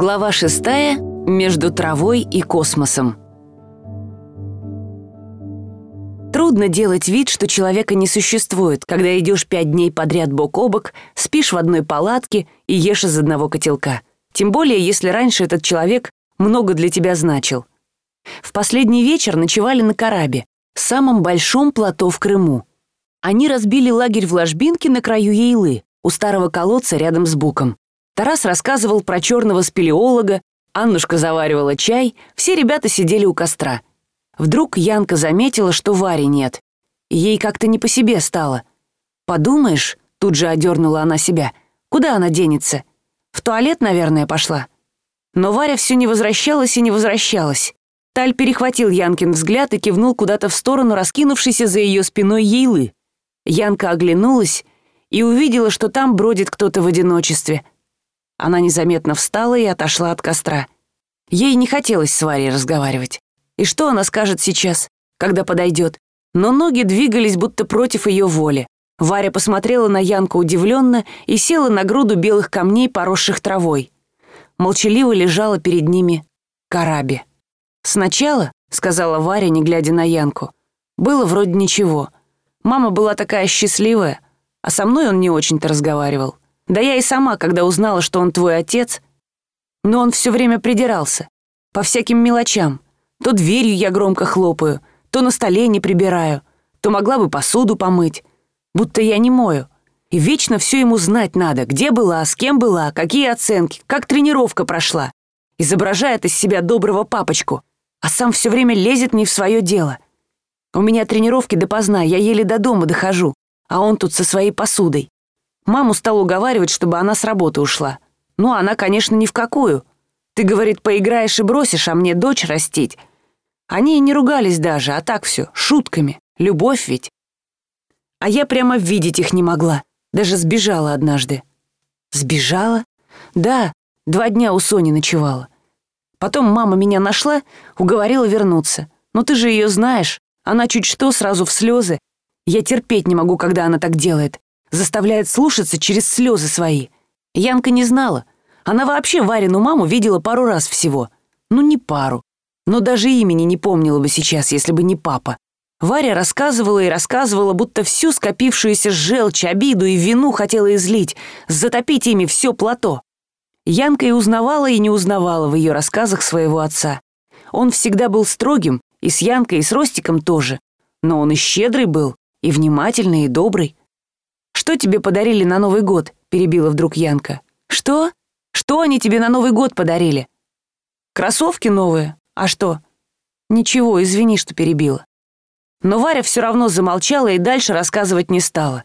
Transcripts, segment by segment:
Глава шестая «Между травой и космосом». Трудно делать вид, что человека не существует, когда идешь пять дней подряд бок о бок, спишь в одной палатке и ешь из одного котелка. Тем более, если раньше этот человек много для тебя значил. В последний вечер ночевали на Карабе, самом большом плато в Крыму. Они разбили лагерь в ложбинке на краю Ейлы, у старого колодца рядом с Буком. Тарас рассказывал про черного спелеолога, Аннушка заваривала чай, все ребята сидели у костра. Вдруг Янка заметила, что Вари нет. Ей как-то не по себе стало. «Подумаешь», — тут же одернула она себя, — «куда она денется? В туалет, наверное, пошла». Но Варя все не возвращалась и не возвращалась. Таль перехватил Янкин взгляд и кивнул куда-то в сторону раскинувшейся за ее спиной Ейлы. Янка оглянулась и увидела, что там бродит кто-то в одиночестве — она незаметно встала и отошла от костра. Ей не хотелось с Варей разговаривать. И что она скажет сейчас, когда подойдет? Но ноги двигались будто против ее воли. Варя посмотрела на Янку удивленно и села на груду белых камней, поросших травой. Молчаливо лежала перед ними караби. «Сначала», — сказала Варя, не глядя на Янку, — «было вроде ничего. Мама была такая счастливая, а со мной он не очень-то разговаривал. Да я и сама, когда узнала, что он твой отец, но он все время придирался. По всяким мелочам. То дверью я громко хлопаю, то на столе не прибираю, то могла бы посуду помыть. Будто я не мою. И вечно все ему знать надо, где была, с кем была, какие оценки, как тренировка прошла. Изображает из себя доброго папочку, а сам все время лезет не в свое дело. У меня тренировки допоздна, я еле до дома дохожу, а он тут со своей посудой. Маму стал уговаривать, чтобы она с работы ушла. Ну, она, конечно, ни в какую. Ты, говорит, поиграешь и бросишь, а мне дочь растить. Они и не ругались даже, а так все, шутками. Любовь ведь. А я прямо видеть их не могла. Даже сбежала однажды. Сбежала? Да, два дня у Сони ночевала. Потом мама меня нашла, уговорила вернуться. Но ты же ее знаешь. Она чуть что, сразу в слезы. Я терпеть не могу, когда она так делает заставляет слушаться через слезы свои. Янка не знала. Она вообще Варину маму видела пару раз всего. Ну, не пару. Но даже имени не помнила бы сейчас, если бы не папа. Варя рассказывала и рассказывала, будто всю скопившуюся желчь, обиду и вину хотела излить, затопить ими все плато. Янка и узнавала, и не узнавала в ее рассказах своего отца. Он всегда был строгим, и с Янкой, и с Ростиком тоже. Но он и щедрый был, и внимательный, и добрый. «Что тебе подарили на Новый год?» — перебила вдруг Янка. «Что? Что они тебе на Новый год подарили?» «Кроссовки новые? А что?» «Ничего, извини, что перебила». Но Варя все равно замолчала и дальше рассказывать не стала.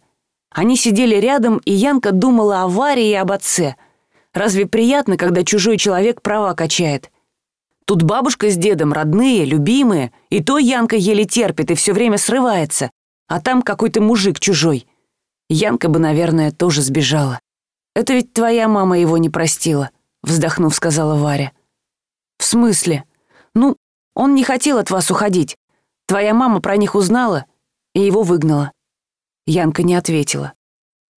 Они сидели рядом, и Янка думала о Варе и об отце. Разве приятно, когда чужой человек права качает? Тут бабушка с дедом родные, любимые, и то Янка еле терпит и все время срывается, а там какой-то мужик чужой. Янка бы, наверное, тоже сбежала. «Это ведь твоя мама его не простила», — вздохнув, сказала Варя. «В смысле? Ну, он не хотел от вас уходить. Твоя мама про них узнала и его выгнала». Янка не ответила.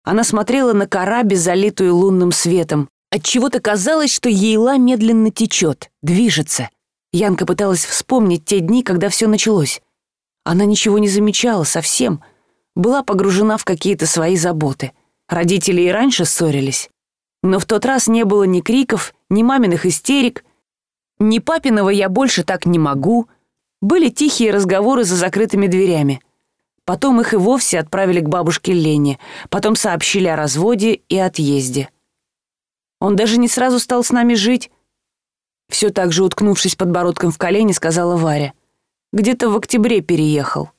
Она смотрела на кораби, залитую лунным светом. Отчего-то казалось, что Ейла медленно течет, движется. Янка пыталась вспомнить те дни, когда все началось. Она ничего не замечала совсем — была погружена в какие-то свои заботы. Родители и раньше ссорились. Но в тот раз не было ни криков, ни маминых истерик, ни папиного «я больше так не могу». Были тихие разговоры за закрытыми дверями. Потом их и вовсе отправили к бабушке Лене, потом сообщили о разводе и отъезде. Он даже не сразу стал с нами жить. Все так же, уткнувшись подбородком в колени, сказала Варя. Где-то в октябре переехал.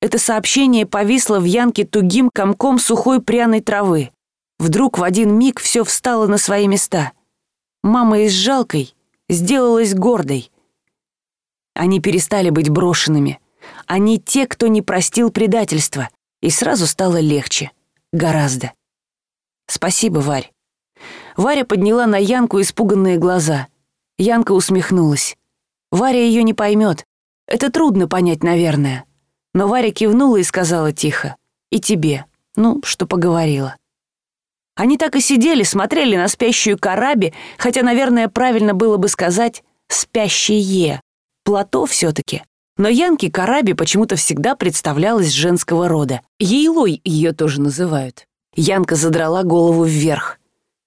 Это сообщение повисло в Янке тугим комком сухой пряной травы. Вдруг в один миг все встало на свои места. Мама из жалкой сделалась гордой. Они перестали быть брошенными. Они те, кто не простил предательства. И сразу стало легче. Гораздо. Спасибо, Варь. Варя подняла на Янку испуганные глаза. Янка усмехнулась. Варя ее не поймет. Это трудно понять, наверное. Но Варя кивнула и сказала тихо. «И тебе. Ну, что поговорила». Они так и сидели, смотрели на спящую Караби, хотя, наверное, правильно было бы сказать «спящее». Плато все-таки. Но Янке Караби почему-то всегда представлялась женского рода. Ейлой ее тоже называют. Янка задрала голову вверх.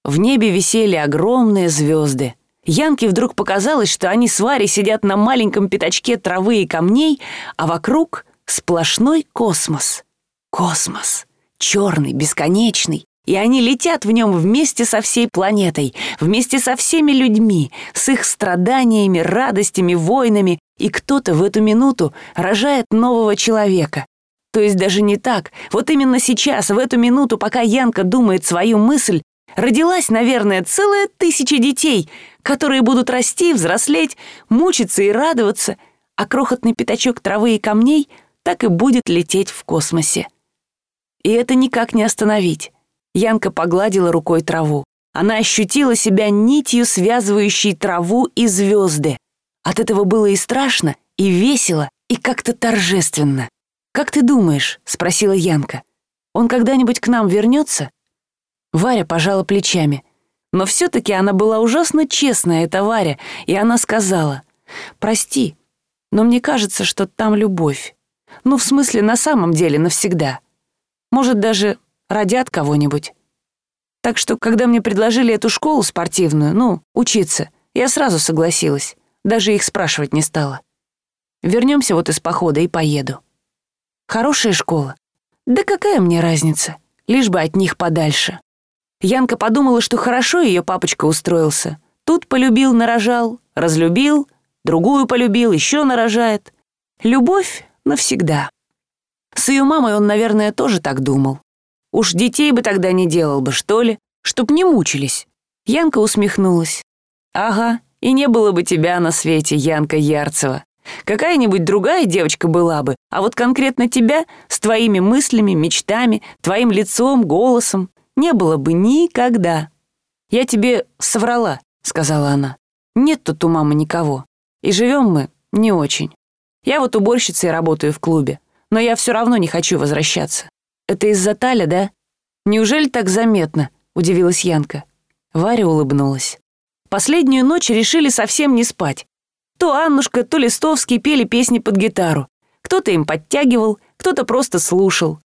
В небе висели огромные звезды. Янке вдруг показалось, что они с Варей сидят на маленьком пятачке травы и камней, а вокруг сплошной космос. Космос. Черный, бесконечный. И они летят в нем вместе со всей планетой, вместе со всеми людьми, с их страданиями, радостями, войнами, и кто-то в эту минуту рожает нового человека. То есть даже не так. Вот именно сейчас, в эту минуту, пока Янка думает свою мысль, родилась, наверное, целая тысяча детей, которые будут расти, взрослеть, мучиться и радоваться, а крохотный пятачок травы и камней так и будет лететь в космосе. И это никак не остановить. Янка погладила рукой траву. Она ощутила себя нитью, связывающей траву и звезды. От этого было и страшно, и весело, и как-то торжественно. «Как ты думаешь?» — спросила Янка. «Он когда-нибудь к нам вернется?» Варя пожала плечами. Но все-таки она была ужасно честная, эта Варя, и она сказала, «Прости, но мне кажется, что там любовь. Ну, в смысле, на самом деле навсегда. Может, даже родят кого-нибудь. Так что, когда мне предложили эту школу спортивную, ну, учиться, я сразу согласилась, даже их спрашивать не стала. Вернемся вот из похода и поеду. Хорошая школа. Да какая мне разница, лишь бы от них подальше. Янка подумала, что хорошо ее папочка устроился. Тут полюбил, нарожал, разлюбил, другую полюбил, еще нарожает. Любовь навсегда. С ее мамой он, наверное, тоже так думал. Уж детей бы тогда не делал бы, что ли, чтоб не мучились. Янка усмехнулась. Ага, и не было бы тебя на свете, Янка Ярцева. Какая-нибудь другая девочка была бы, а вот конкретно тебя с твоими мыслями, мечтами, твоим лицом, голосом не было бы никогда. Я тебе соврала, сказала она. Нет тут у мамы никого. И живем мы не очень. Я вот уборщицей работаю в клубе, но я все равно не хочу возвращаться. Это из-за Таля, да? Неужели так заметно?» — удивилась Янка. Варя улыбнулась. Последнюю ночь решили совсем не спать. То Аннушка, то Листовский пели песни под гитару. Кто-то им подтягивал, кто-то просто слушал.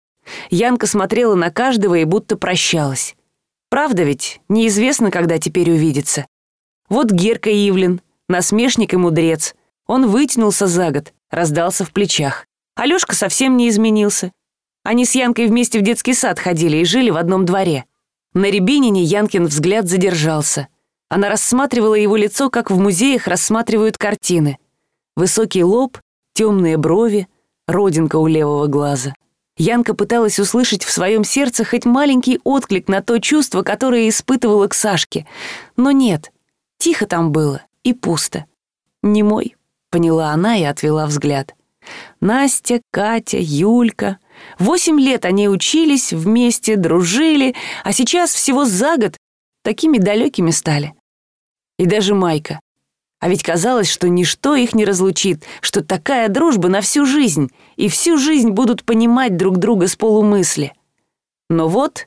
Янка смотрела на каждого и будто прощалась. Правда ведь, неизвестно, когда теперь увидится. Вот Герка Ивлин, насмешник и мудрец. Он вытянулся за год, раздался в плечах. Алёшка совсем не изменился. Они с Янкой вместе в детский сад ходили и жили в одном дворе. На Рябинине Янкин взгляд задержался. Она рассматривала его лицо, как в музеях рассматривают картины. Высокий лоб, темные брови, родинка у левого глаза. Янка пыталась услышать в своем сердце хоть маленький отклик на то чувство, которое испытывала к Сашке. Но нет, тихо там было и пусто. «Не мой», — поняла она и отвела взгляд. Настя, Катя, Юлька — Восемь лет они учились, вместе дружили, а сейчас всего за год такими далекими стали. И даже Майка. А ведь казалось, что ничто их не разлучит, что такая дружба на всю жизнь, и всю жизнь будут понимать друг друга с полумысли. Но вот,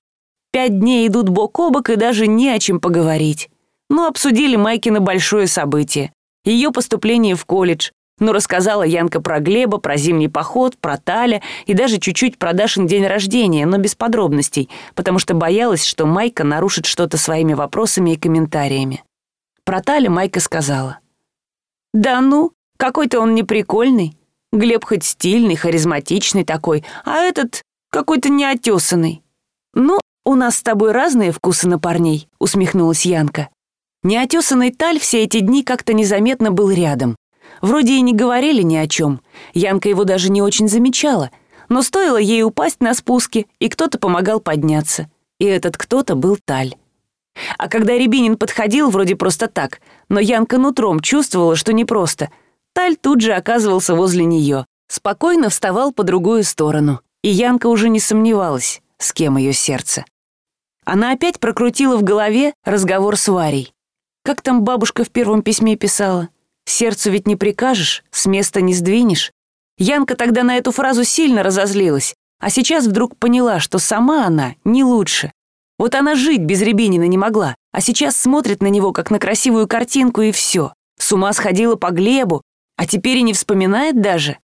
пять дней идут бок о бок, и даже не о чем поговорить. Ну, обсудили Майкина большое событие. Ее поступление в колледж, но рассказала Янка про Глеба, про зимний поход, про Таля и даже чуть-чуть про Дашин день рождения, но без подробностей, потому что боялась, что Майка нарушит что-то своими вопросами и комментариями. Про Таля Майка сказала. «Да ну, какой-то он неприкольный. Глеб хоть стильный, харизматичный такой, а этот какой-то неотесанный». «Ну, у нас с тобой разные вкусы на парней», — усмехнулась Янка. Неотесанный Таль все эти дни как-то незаметно был рядом. Вроде и не говорили ни о чем. Янка его даже не очень замечала. Но стоило ей упасть на спуске, и кто-то помогал подняться. И этот кто-то был Таль. А когда Рябинин подходил, вроде просто так, но Янка нутром чувствовала, что непросто. Таль тут же оказывался возле нее, спокойно вставал по другую сторону. И Янка уже не сомневалась, с кем ее сердце. Она опять прокрутила в голове разговор с Варей. Как там бабушка в первом письме писала? Сердцу ведь не прикажешь, с места не сдвинешь. Янка тогда на эту фразу сильно разозлилась, а сейчас вдруг поняла, что сама она не лучше. Вот она жить без Рябинина не могла, а сейчас смотрит на него, как на красивую картинку, и все. С ума сходила по Глебу, а теперь и не вспоминает даже.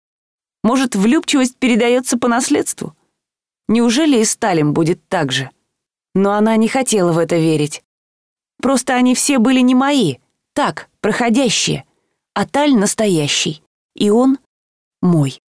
Может, влюбчивость передается по наследству? Неужели и Сталин будет так же? Но она не хотела в это верить. Просто они все были не мои, так, проходящие, а Таль настоящий, и он мой.